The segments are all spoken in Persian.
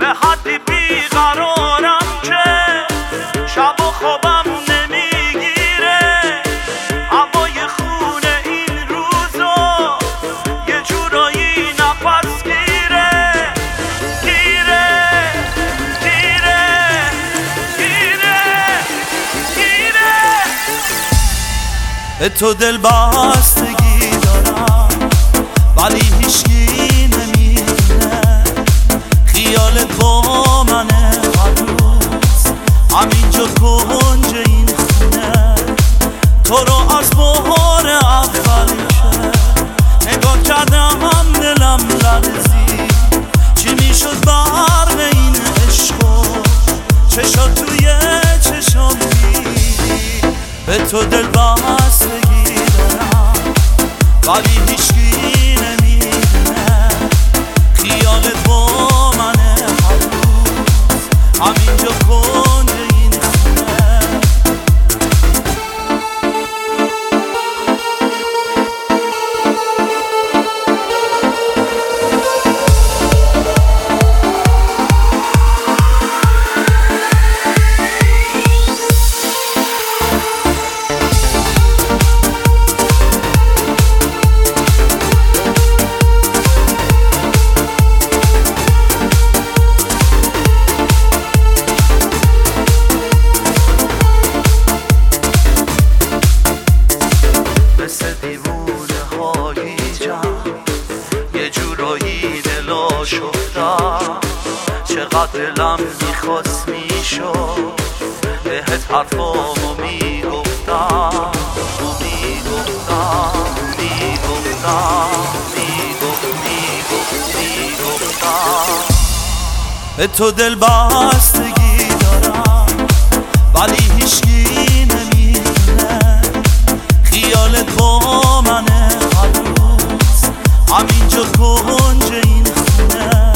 به حدی بیقرارم که شب و خوابم نمی‌گیره. هوای خونه این روزا یه جورایی نفس گیره. گیره گیره گیره گیره. به تو دل بستگی دارم ولی هیچکی چشات توی چشام دیدی به تو دل بستگی دارم ولی هیچکی جورایی دلم می‌خواست می‌شد. بهت حرفامو می‌گفتم. می‌گفتم می‌گفتم می‌گفت می‌گفت می‌گفتم. به تو دل بستگی همینجا کنج این خونه.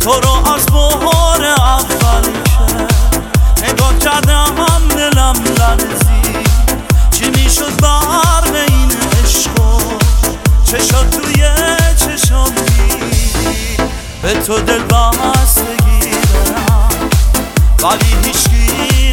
تو رو از بحار اولشه نگاه کردم هم دلم لرزی چی می‌شد برق این عشقو چشات توی چشام دیدی به تو دل بستگی دارم. ولی هیچکی